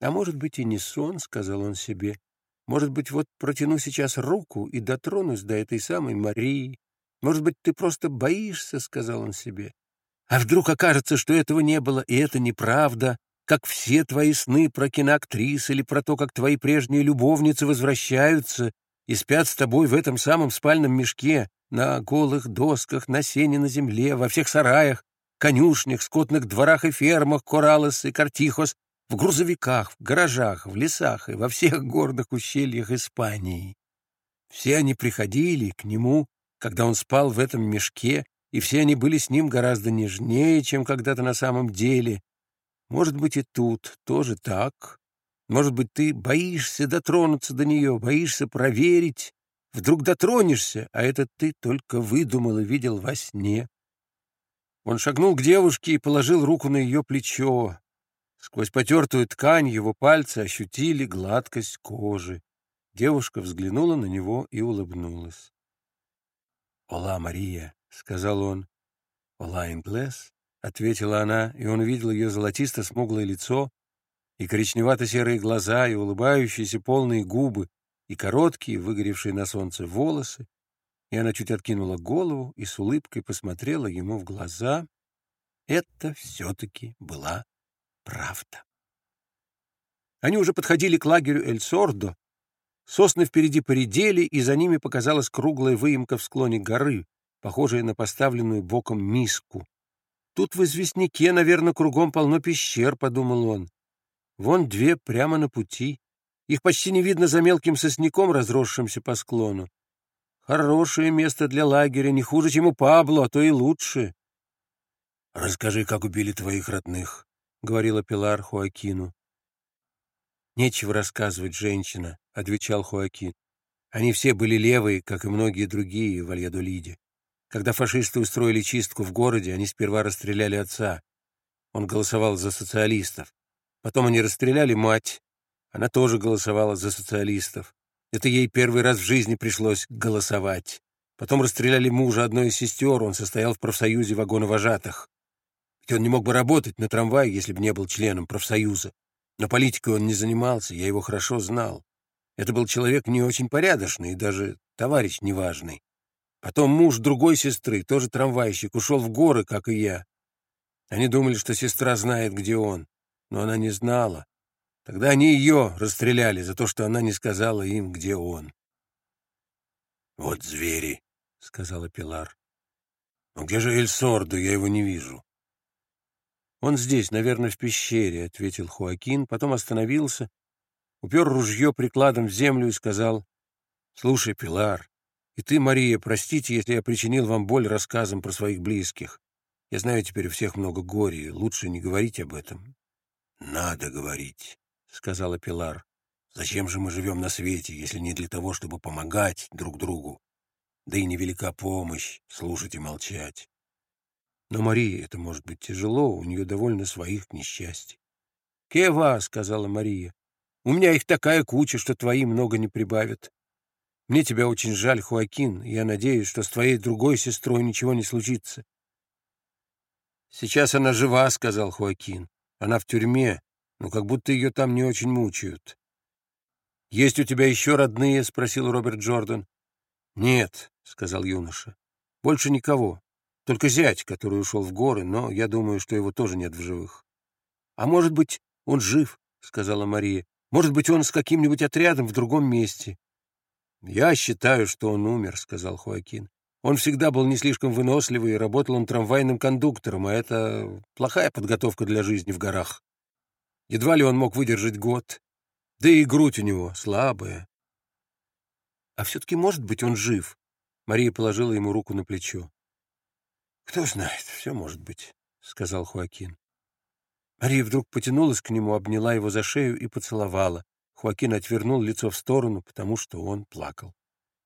«А может быть, и не сон», — сказал он себе. «Может быть, вот протяну сейчас руку и дотронусь до этой самой Марии. Может быть, ты просто боишься», — сказал он себе. «А вдруг окажется, что этого не было, и это неправда, как все твои сны про киноактрис или про то, как твои прежние любовницы возвращаются и спят с тобой в этом самом спальном мешке, на голых досках, на сене на земле, во всех сараях, конюшнях, скотных дворах и фермах Коралес и Картихос, в грузовиках, в гаражах, в лесах и во всех горных ущельях Испании. Все они приходили к нему, когда он спал в этом мешке, и все они были с ним гораздо нежнее, чем когда-то на самом деле. Может быть, и тут тоже так. Может быть, ты боишься дотронуться до нее, боишься проверить. Вдруг дотронешься, а это ты только выдумал и видел во сне. Он шагнул к девушке и положил руку на ее плечо. Сквозь потертую ткань его пальцы ощутили гладкость кожи. Девушка взглянула на него и улыбнулась. «Ола, Мария», — сказал он. «Ола, инглес», — ответила она, и он увидел ее золотисто-смуглое лицо и коричневато-серые глаза, и улыбающиеся полные губы, и короткие, выгоревшие на солнце волосы, и она чуть откинула голову и с улыбкой посмотрела ему в глаза. Это все-таки была правда. Они уже подходили к лагерю Эль-Сордо. Сосны впереди поредели, и за ними показалась круглая выемка в склоне горы, похожая на поставленную боком миску. «Тут в известняке, наверное, кругом полно пещер», — подумал он. «Вон две прямо на пути. Их почти не видно за мелким сосняком, разросшимся по склону. Хорошее место для лагеря, не хуже, чем у Пабло, а то и лучше. — Расскажи, как убили твоих родных, — говорила Пилар Хуакину. — Нечего рассказывать, женщина, — отвечал Хуакин. Они все были левые, как и многие другие в Альядолиде. Когда фашисты устроили чистку в городе, они сперва расстреляли отца. Он голосовал за социалистов. Потом они расстреляли мать. Она тоже голосовала за социалистов. Это ей первый раз в жизни пришлось голосовать. Потом расстреляли мужа одной из сестер, он состоял в профсоюзе вагоновожатых. Ведь он не мог бы работать на трамвае, если бы не был членом профсоюза. Но политикой он не занимался, я его хорошо знал. Это был человек не очень порядочный и даже товарищ неважный. Потом муж другой сестры, тоже трамвайщик, ушел в горы, как и я. Они думали, что сестра знает, где он, но она не знала. Тогда они ее расстреляли за то, что она не сказала им, где он. — Вот звери, — сказала Пилар. — Но где же Эль Сордо? Я его не вижу. — Он здесь, наверное, в пещере, — ответил Хуакин, потом остановился, упер ружье прикладом в землю и сказал, — Слушай, Пилар, и ты, Мария, простите, если я причинил вам боль рассказом про своих близких. Я знаю, теперь у всех много горя, лучше не говорить об этом. — Надо говорить. — сказала Пилар. «Зачем же мы живем на свете, если не для того, чтобы помогать друг другу? Да и невелика помощь слушать и молчать. Но Марии это может быть тяжело, у нее довольно своих несчастий». «Кева», — сказала Мария, — «у меня их такая куча, что твои много не прибавят. Мне тебя очень жаль, Хуакин, и я надеюсь, что с твоей другой сестрой ничего не случится». «Сейчас она жива», — сказал Хуакин. «Она в тюрьме, но как будто ее там не очень мучают. «Есть у тебя еще родные?» — спросил Роберт Джордан. «Нет», — сказал юноша. «Больше никого. Только зять, который ушел в горы, но я думаю, что его тоже нет в живых». «А может быть, он жив?» — сказала Мария. «Может быть, он с каким-нибудь отрядом в другом месте». «Я считаю, что он умер», — сказал Хуакин. «Он всегда был не слишком выносливый, и работал он трамвайным кондуктором, а это плохая подготовка для жизни в горах». Едва ли он мог выдержать год. Да и грудь у него слабая. А все-таки, может быть, он жив. Мария положила ему руку на плечо. «Кто знает, все может быть», — сказал Хуакин. Мария вдруг потянулась к нему, обняла его за шею и поцеловала. Хуакин отвернул лицо в сторону, потому что он плакал.